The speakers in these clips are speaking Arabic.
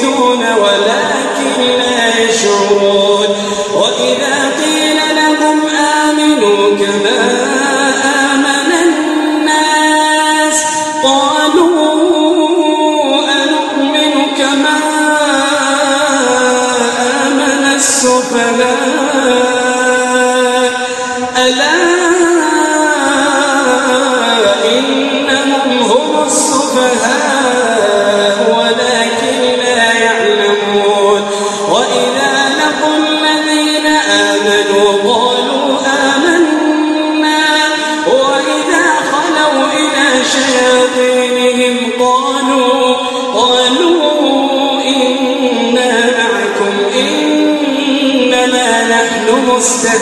do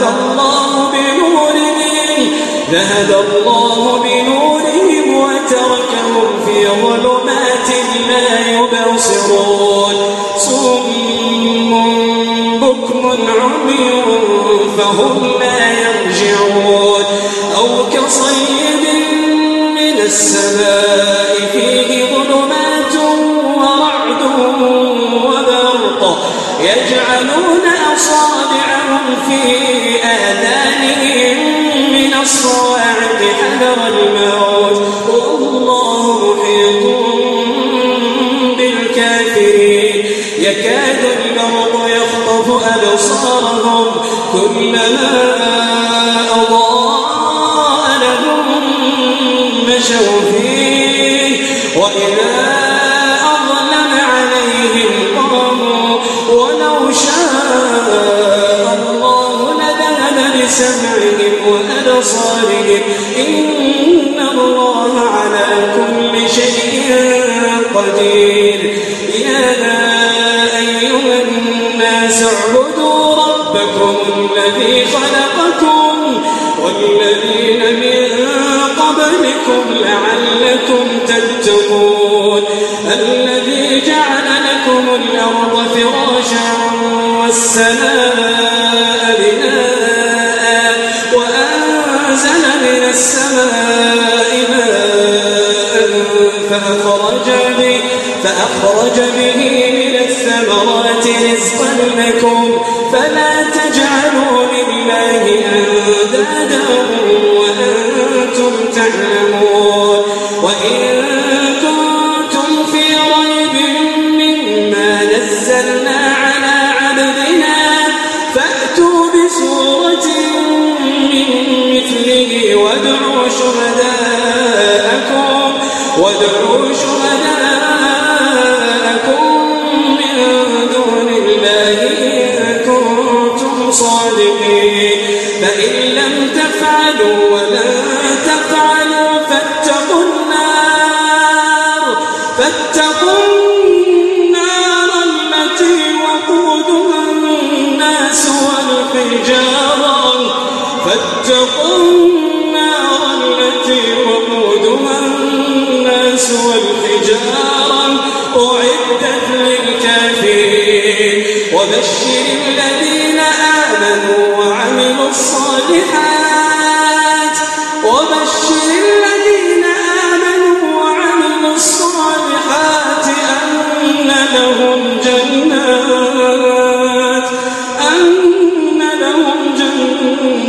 ذهب الله بنورهم ذهب الله بنورهم وتركهم في ظلمات لا يبصرون. صم بكم عمي فهم لا يرجعون. أو كصيب من السماء فيه ظلمات ورعد وبرق يجعلون أصابعهم في يكاد يخطف أبصارهم كلما رزقا لكم فلا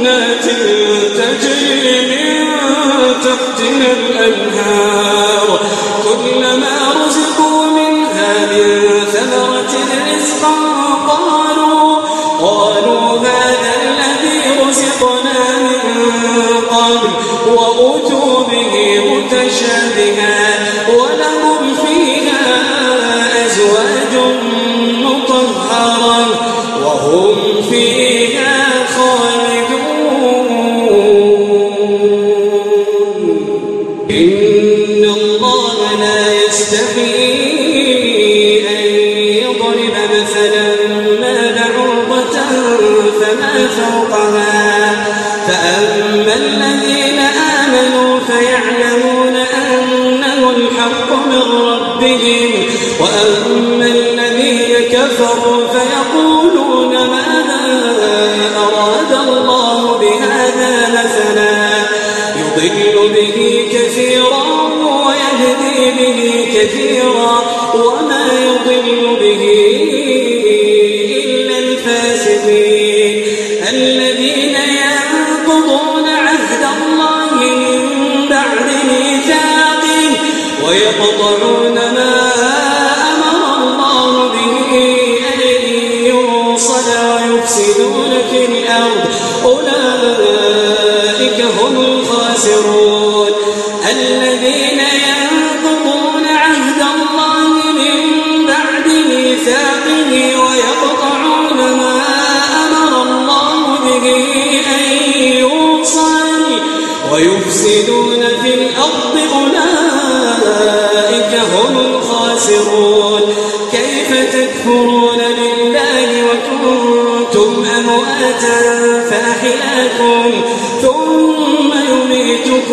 جنات تجري من تحتها الأنهار. كثيرا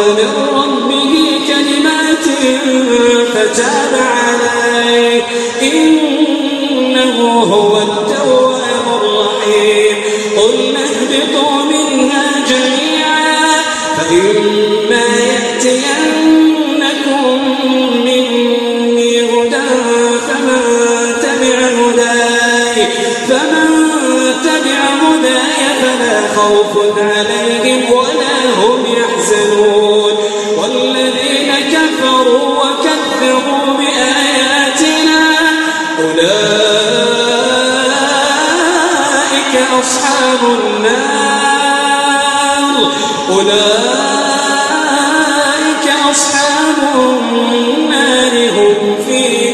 من ربه كلمات فتاب إنه هو التواب الرحيم. قلنا اهبطوا جميعا فإما يأتينكم مني هدى فمن تبع فمن تبع هداي فلا خوف عليهم ولا هم يحزنون. أصحاب النار. أولئك أصحاب النار هم فيها.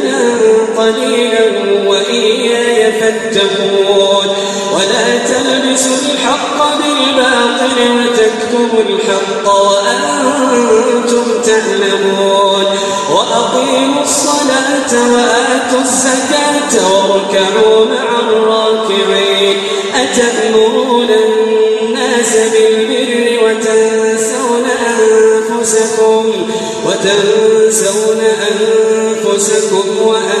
قليلا وإياي فاتقون. ولا تلبسوا الحق بالباطل وتكتموا الحق وأنتم تعلمون. وأقيموا الصلاة وآتوا الزكاة واركعوا مع الراكعين. أتأمرون الناس بالبر وتنسون أنفسكم وتنسون أنفسكم وأنتم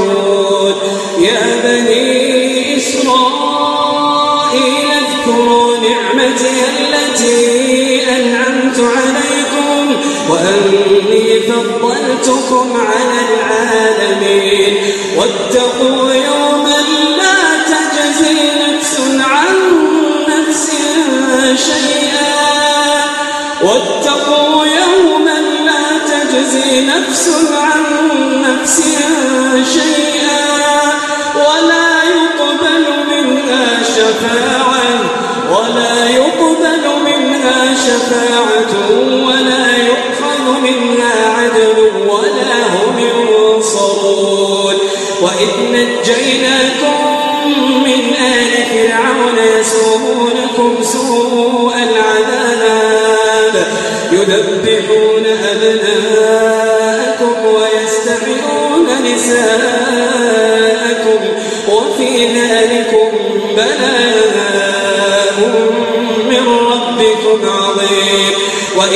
فضلتكم على العالمين. واتقوا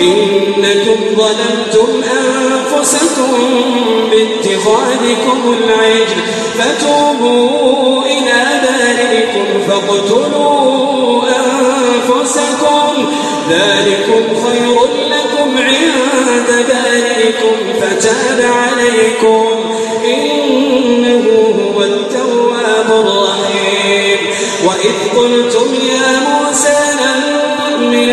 إنكم ظلمتم أنفسكم باتخاذكم العجل فتوبوا إلى بارئكم فاقتلوا أنفسكم. ذلكم خير لكم عند بارئكم فتاب عليكم. إنه هو التواب الرحيم. وإذ قلتم يا موسى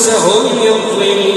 أنفسهم يظلمون.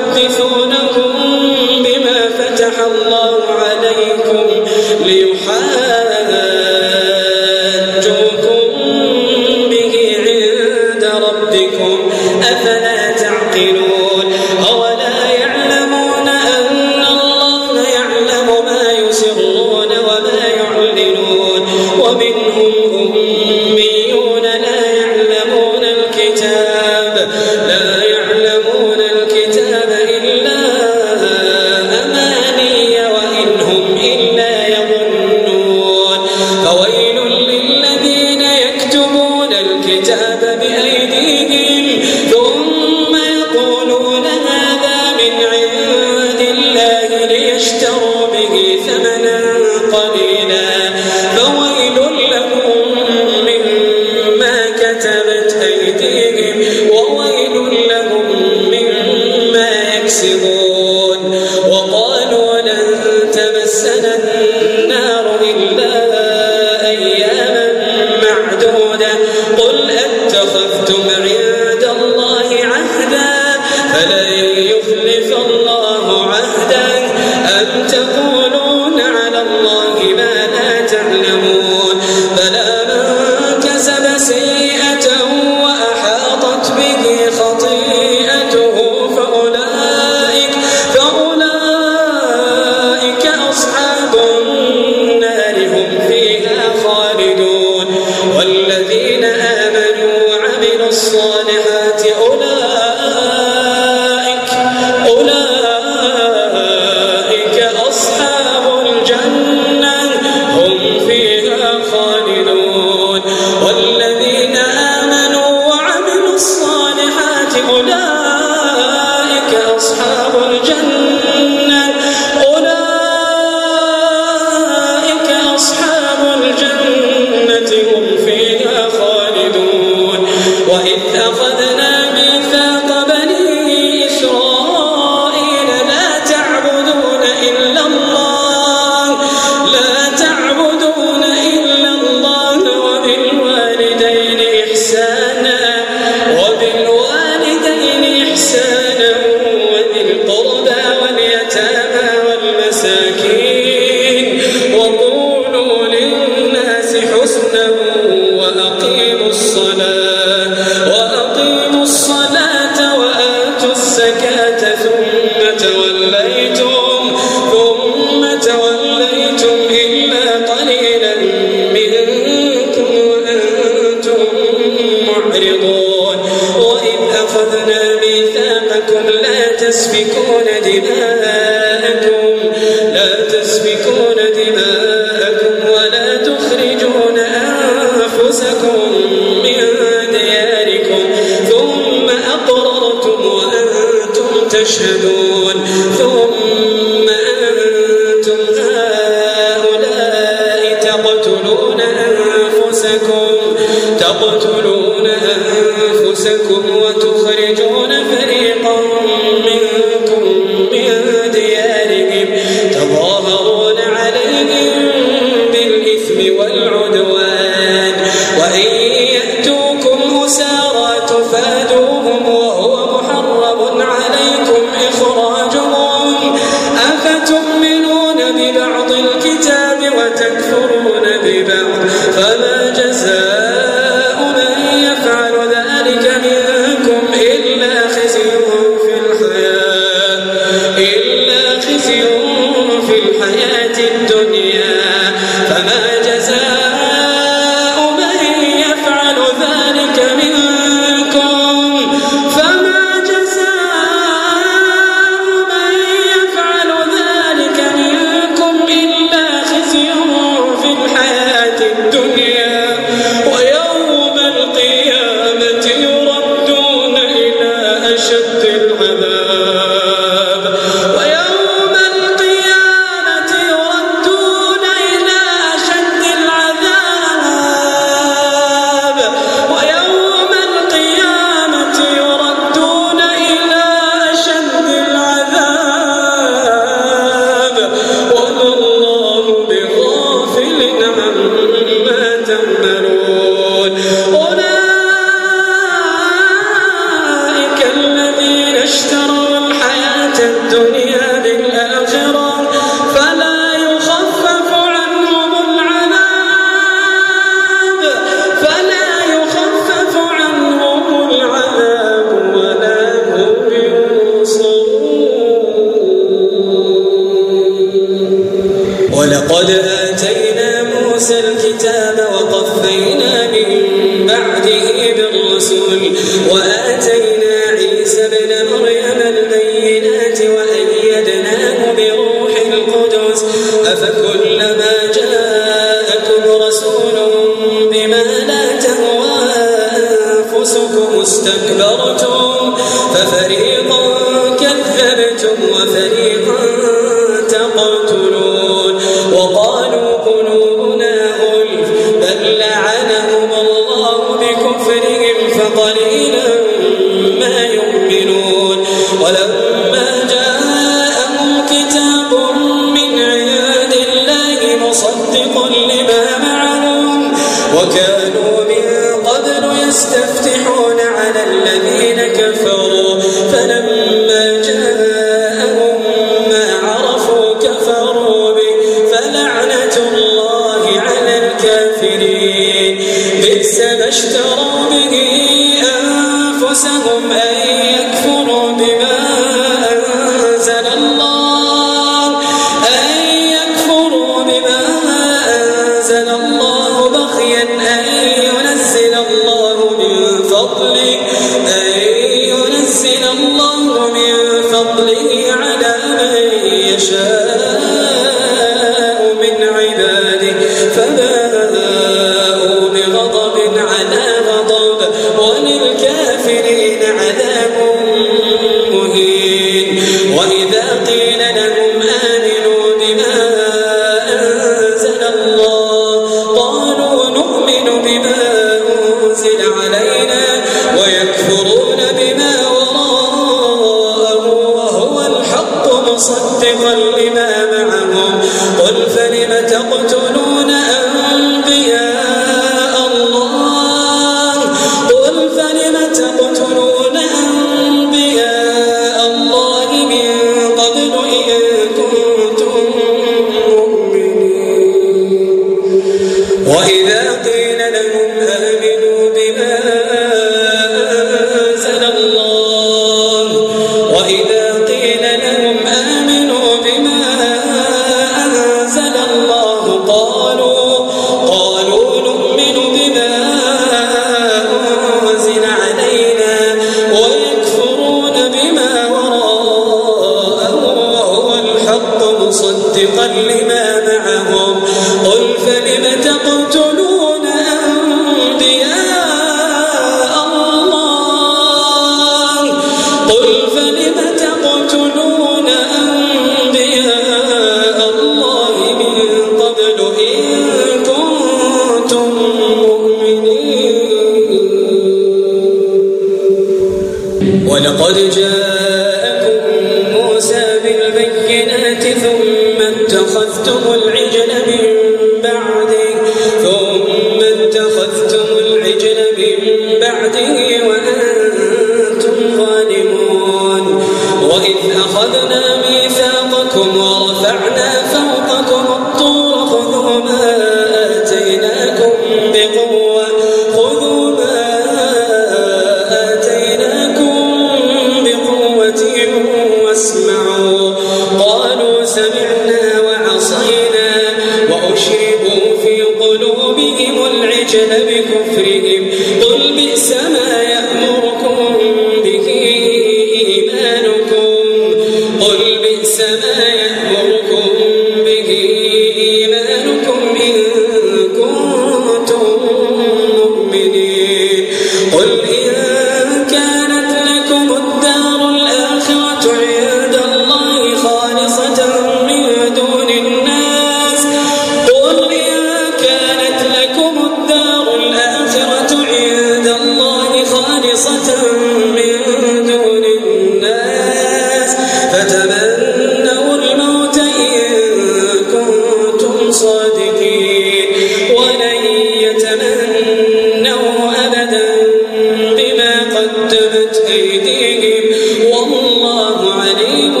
عليم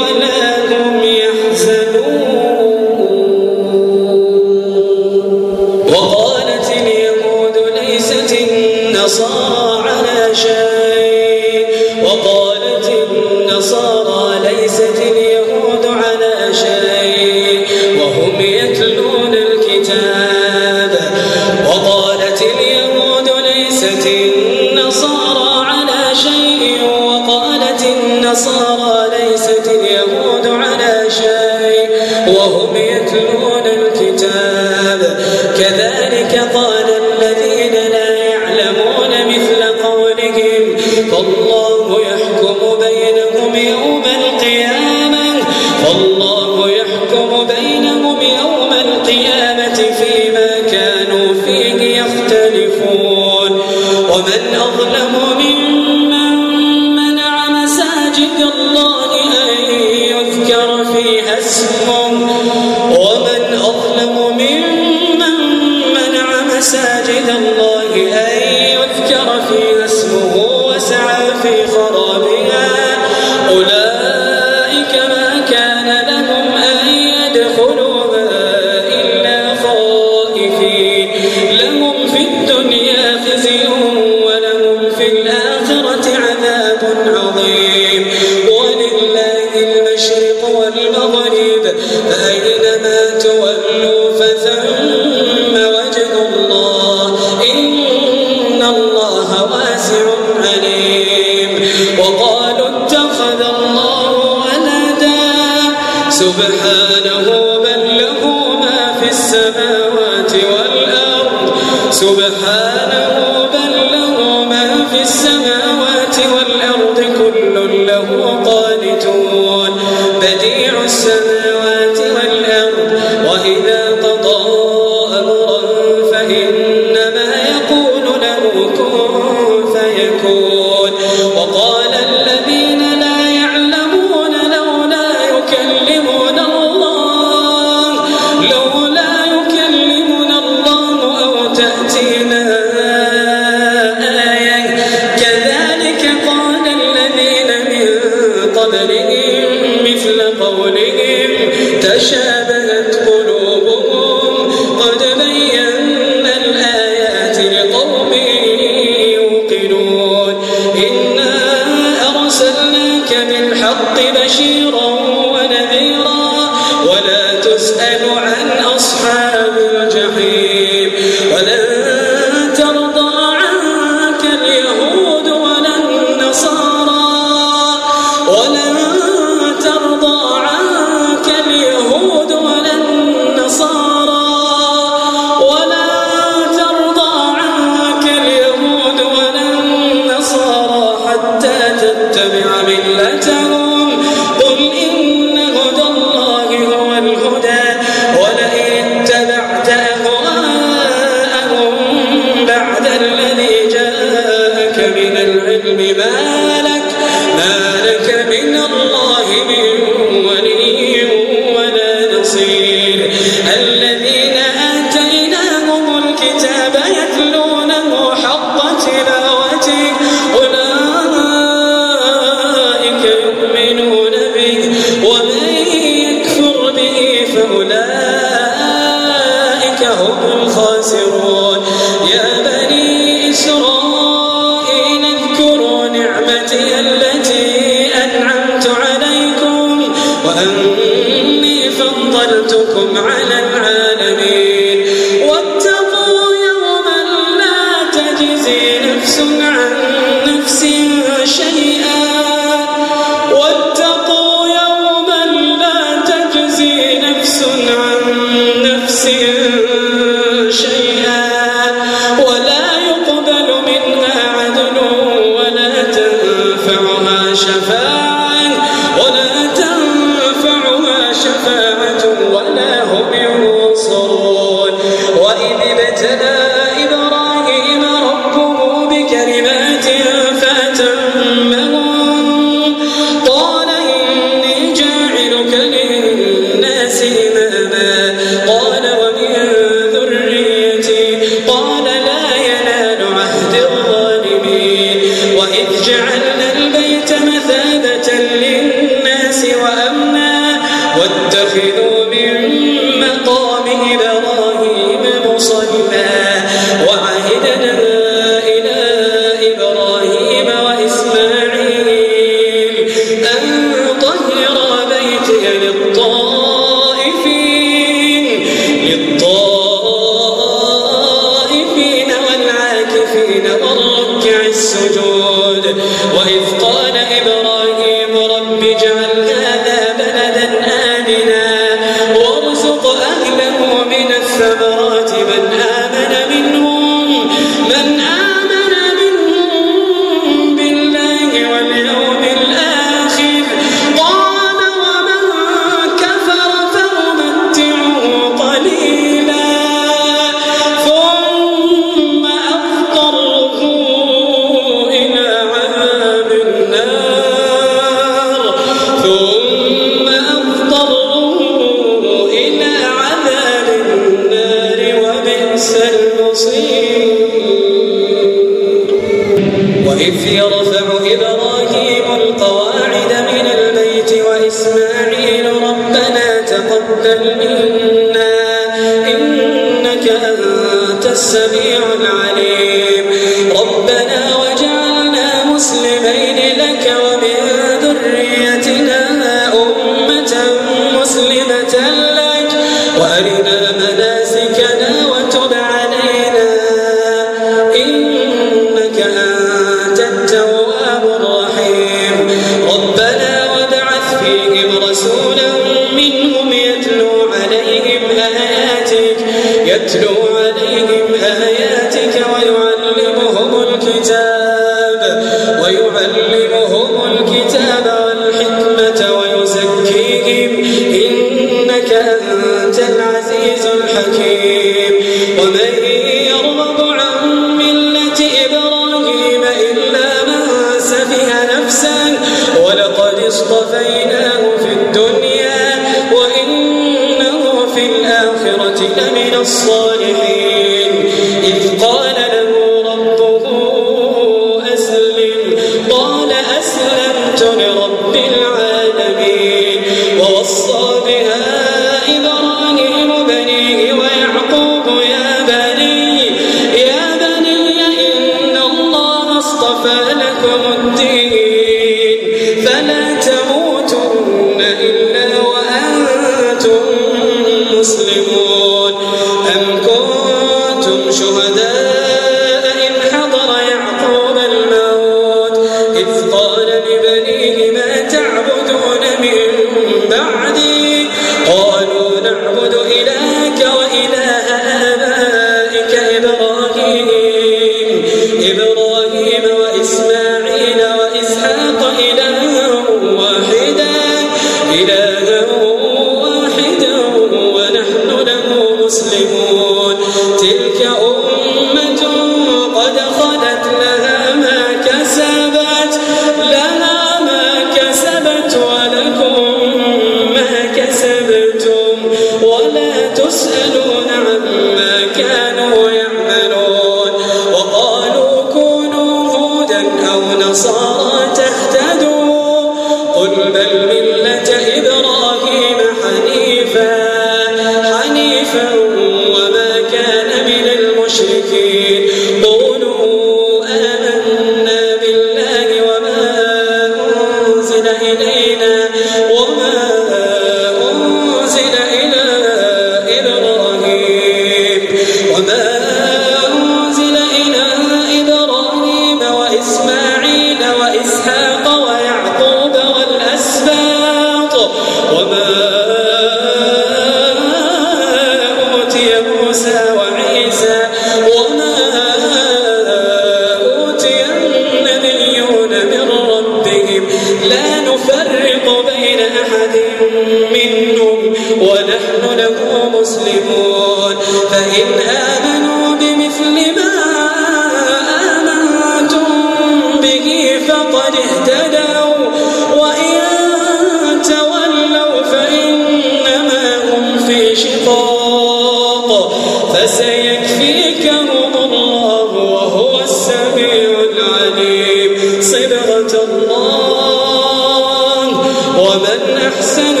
أحسن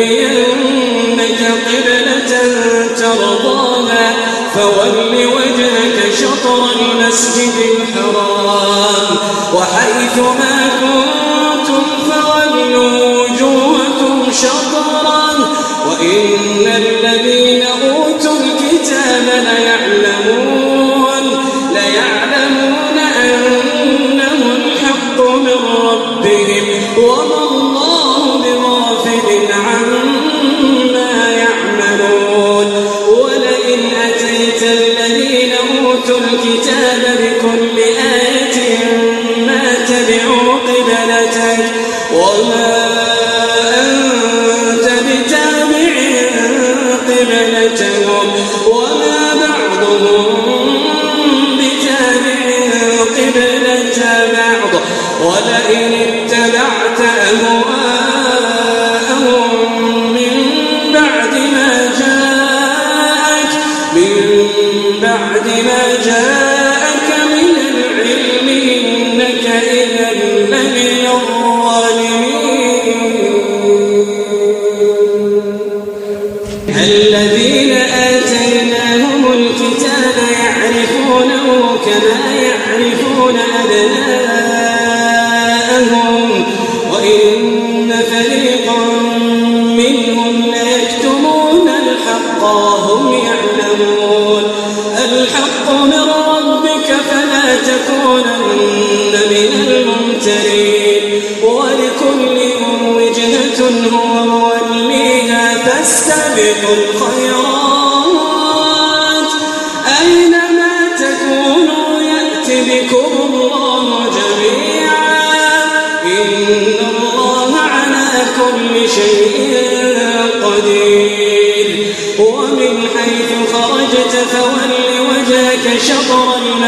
لنولينك قبلة ترضاها فول وجهك شطر المسجد الحرام. وحيث ما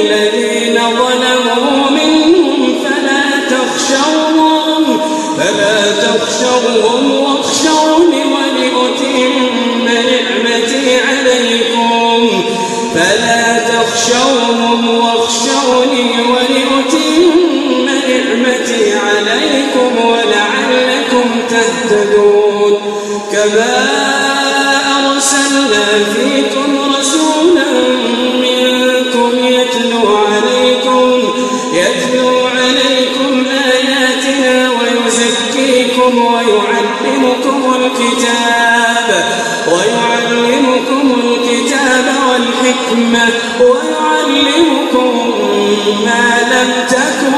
الذين ظلموا فلا تخشوهم فلا تخشوهم نعمتي عليكم. فلا تخشوهم واخشوني نعمتي عليكم ولعلكم تهتدون. كما أرسلنا فيكم الحكمة ويعلمكم ما لم تكن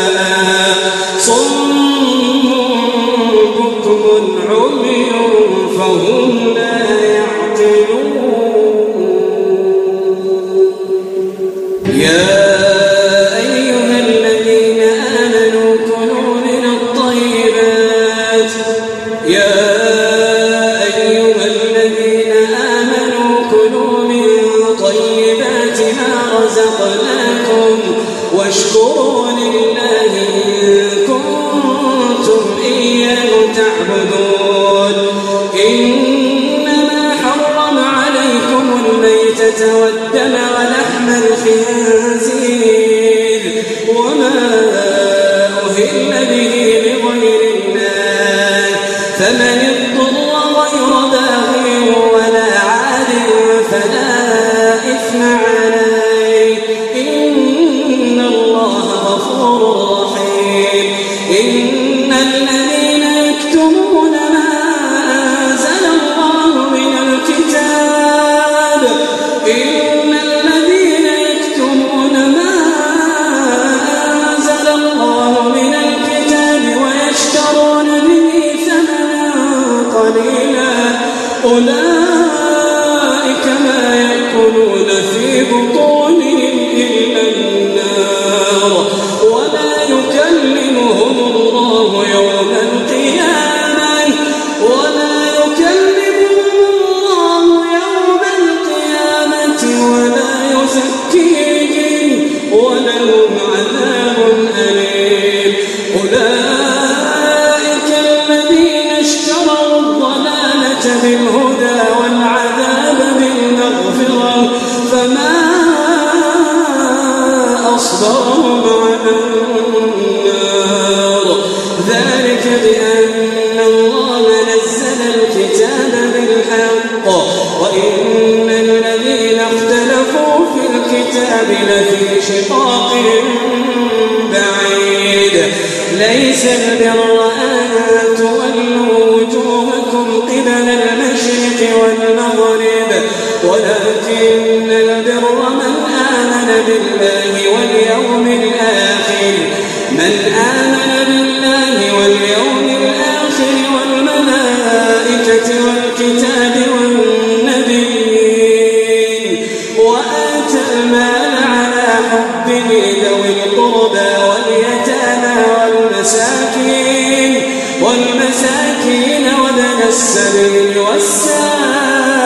وآتى المال على حبه ذوي القربى واليتامى والمساكين والمساكين وابن السبيل والسائلين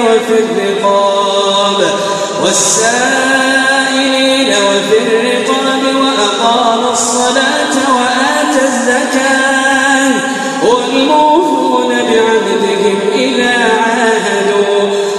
وفي الرقاب والسائلين وفي الرقاب وأقام الصلاة وآتى الزكاة والموفون بعهدهم إذا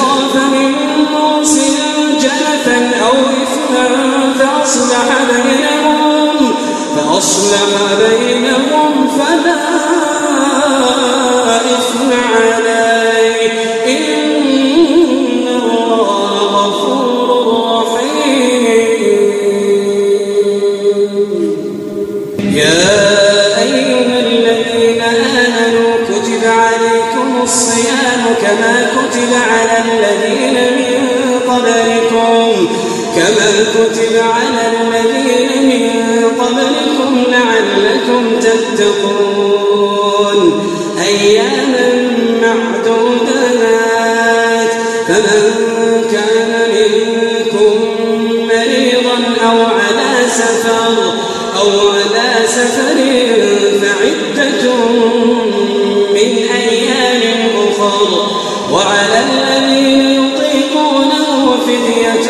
خاف من موص جنفا أو إثما فأصلح بينهم فأصلح أياما معدودات فمن كان منكم مريضا أو على سفر أو على سفر فعدة من أيام أخر. وعلى الذين يطيقونه فدية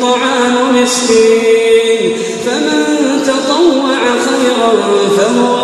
طعام مسكين فمن تطوع خيرا فهو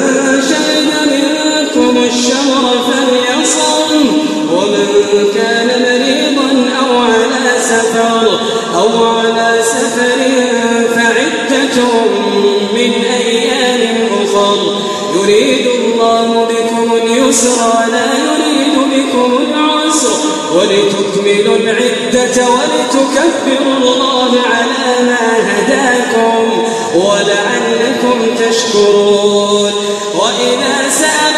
بكم العسر ولتكملوا العدة ولتكبروا الله على ما هداكم ولعلكم تشكرون. وإذا سألك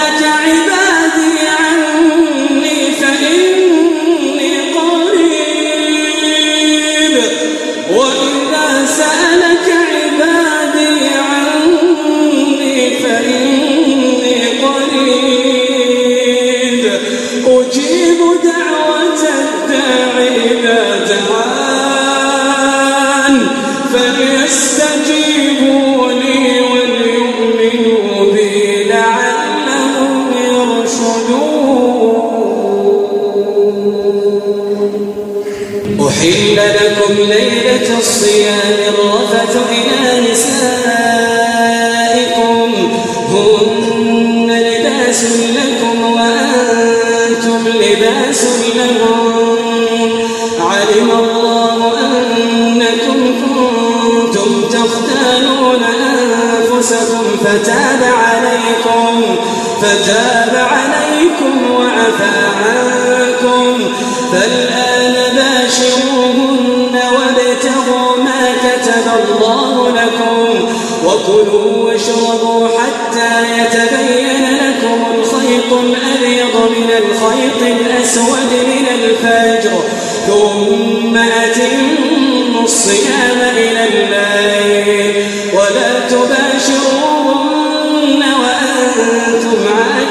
فتاب عليكم وعفى عنكم. فالآن باشروهن وابتغوا ما كتب الله لكم. وكلوا واشربوا حتى يتبين لكم الخيط الأبيض من الخيط الأسود من الفجر. ثم أتموا الصيام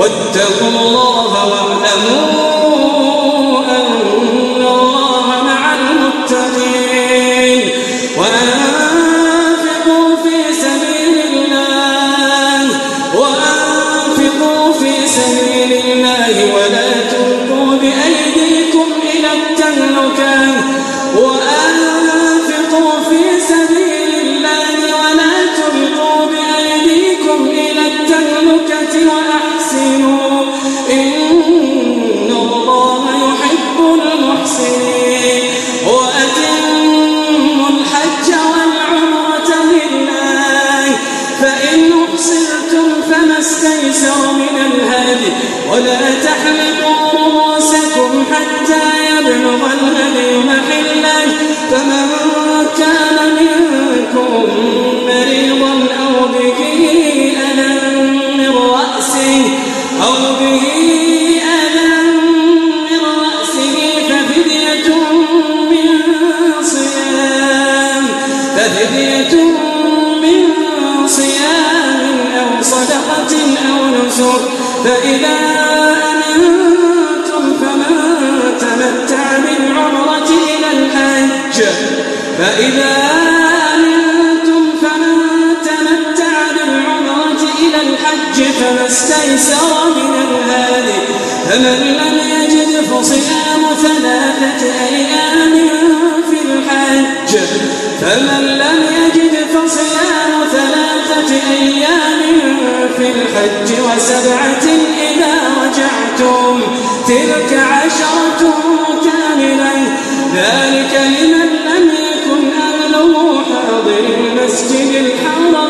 واتقوا الله واعلموا استيسر من الهادي فمن لم يجد فصيام ثلاثة أيام في الحج فمن لم يجد فصيام ثلاثة أيام في الحج وسبعة إذا رجعتم تلك عشرة كاملة ذلك لمن لم يكن أهله حاضر المسجد الحرام.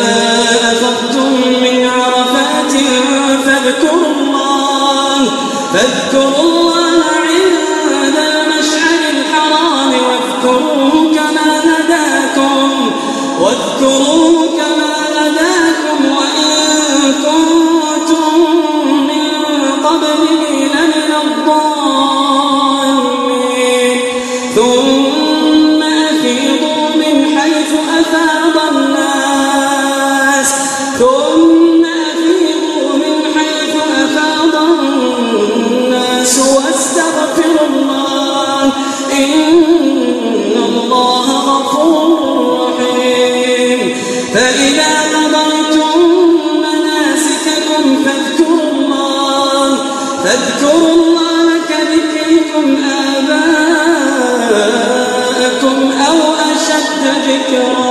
Yeah.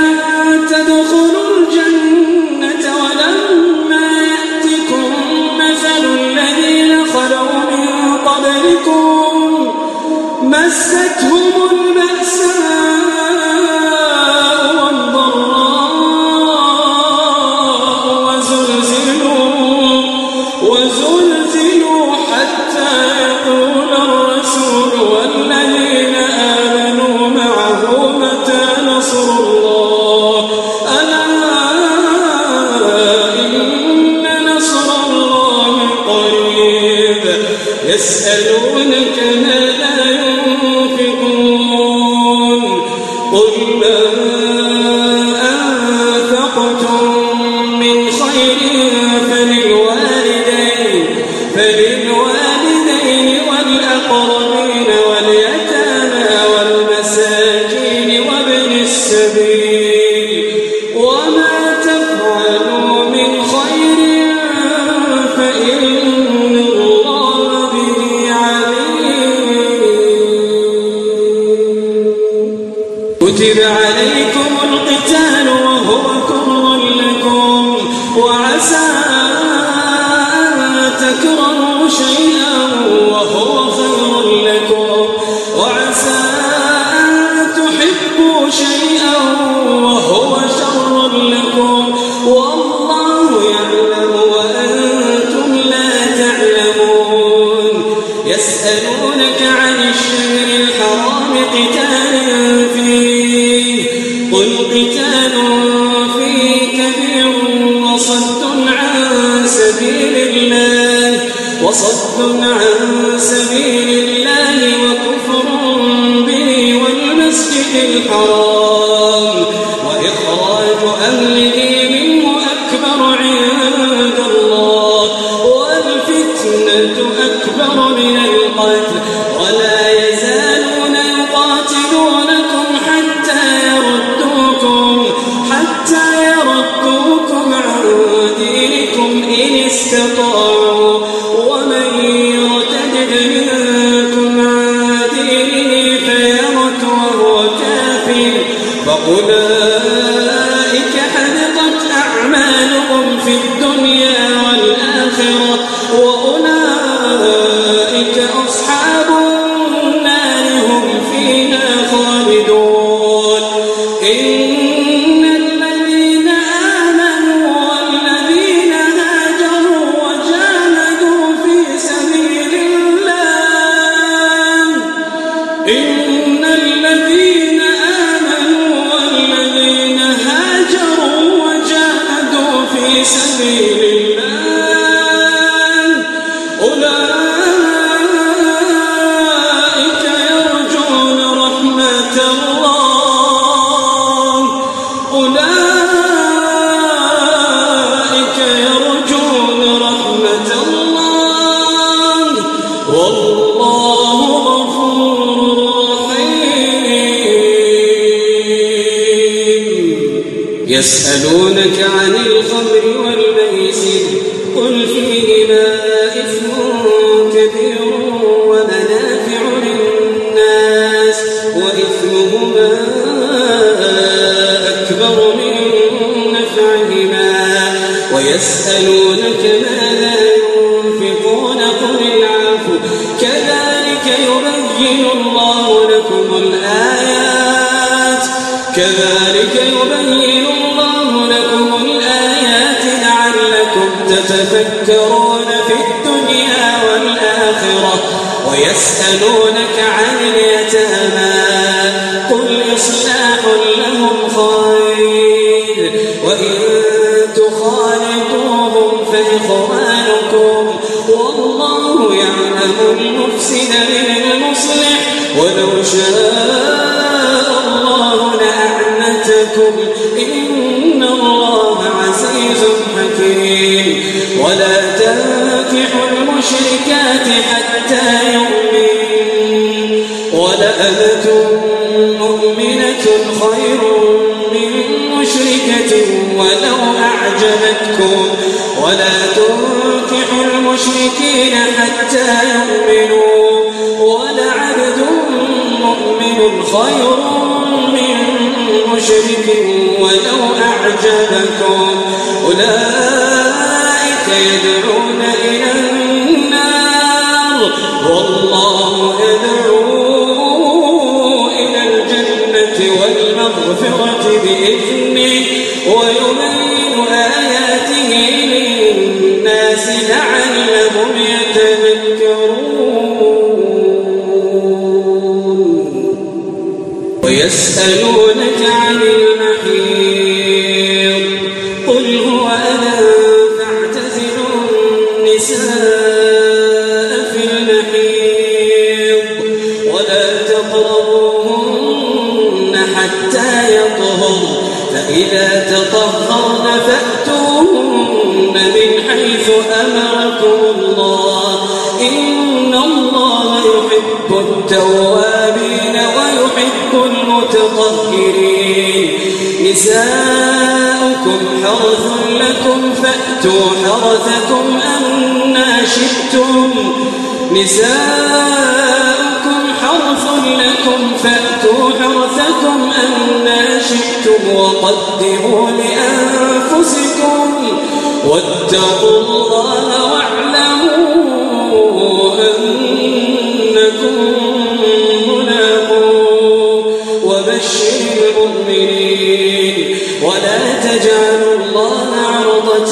أرضا أنا شئتم وقدموا لأنفسكم واتقوا الله واعلموا أنكم ملاقوه وبشر المؤمنين. ولا تجعلوا الله عرضة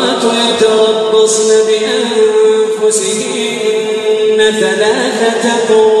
يتربصن بأنفسهن ثلاثة قرون.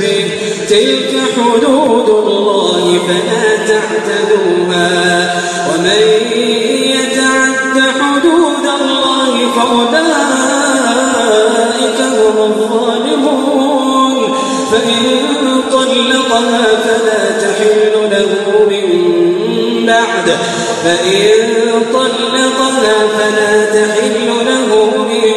به تلك حدود الله فلا تعتدوها. ومن يتعد حدود الله فأولئك هم الظالمون. فإن طلقها فلا تحل له من بعد. فإن طلقها فلا تحل له من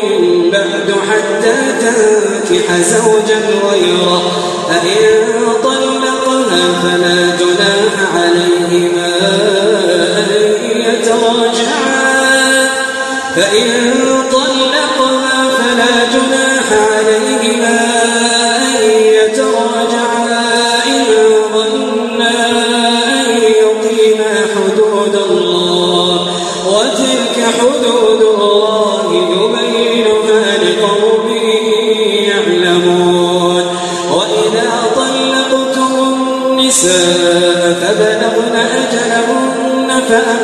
بعد. حتى تنكح زوجا غيره. فإن طلقها فلا جناح عليهما أن يتراجعا. فإن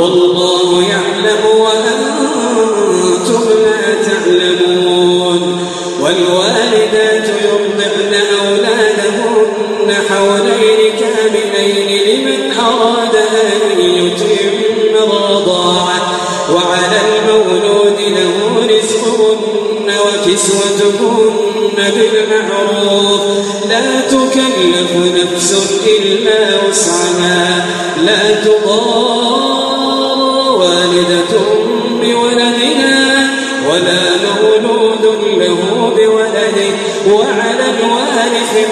والله يعلم وأنتم لا تعلمون والوالدات أولادهن حولين كاملين لمن أراد الرضاعة وعلى المولود له رزقهن وكسوتهن بالمعروف لا تكلف نفس إلا وسعها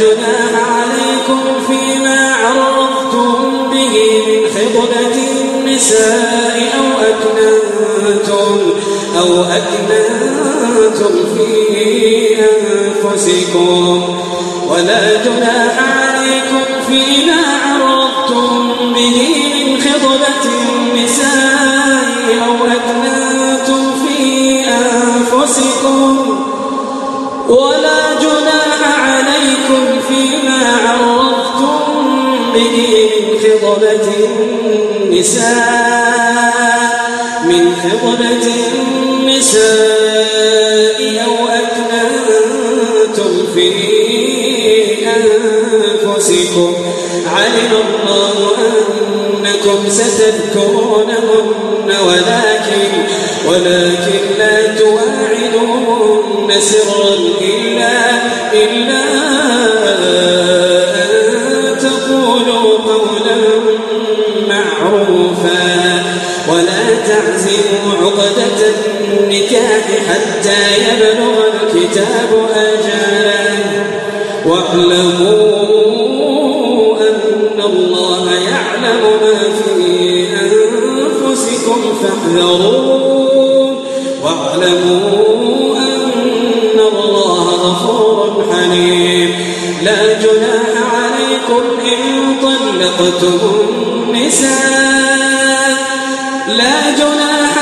جناح عليكم فيما به من خطبة أو في أنفسكم. ولا جناح عليكم فيما به من خطبة النساء من خطبة النساء أو أكننتم في أنفسكم علم الله أنكم ستذكرونهن ولكن ولكن لا تواعدوهن سرا عقدة النكاح حتى يبلغ الكتاب أجله واعلموا أن الله يعلم ما في أنفسكم فاحذروه واعلموا أن الله غفور حليم. لا جناح عليكم إن طلقتم النساء. لا جناح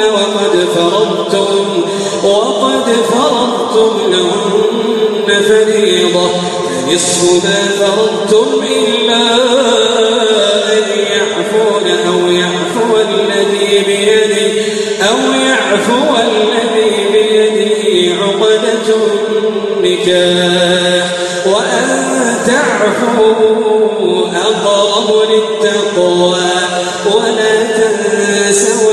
وقد فرضتم وقد فرضتم لهن فريضة فنصف ما فرضتم إلا أن يعفون أو يعفو الذي بيده أو يعفو الذي بيده عقدة النكاح وأن تعفوا أقرب للتقوى ولا تنسوا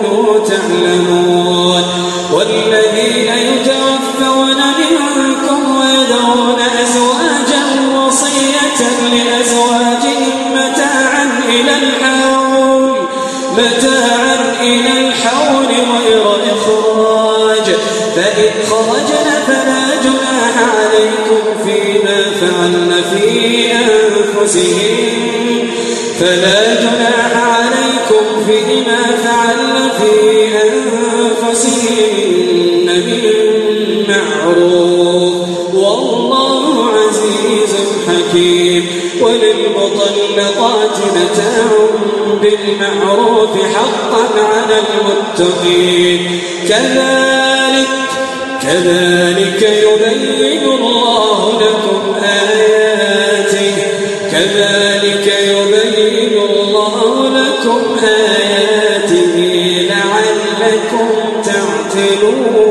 تعلمون. والذين يتوفون منكم ويذرون أزواجا وصية لأزواجهم متاعا إلى الحول متاعا إلى الحول غير إخراج فإن خرج للمطلقات متاع بالمعروف حقا على المتقين. كذلك كذلك يبين الله لكم آياته. كذلك يبين الله لكم آياته لعلكم تعقلون.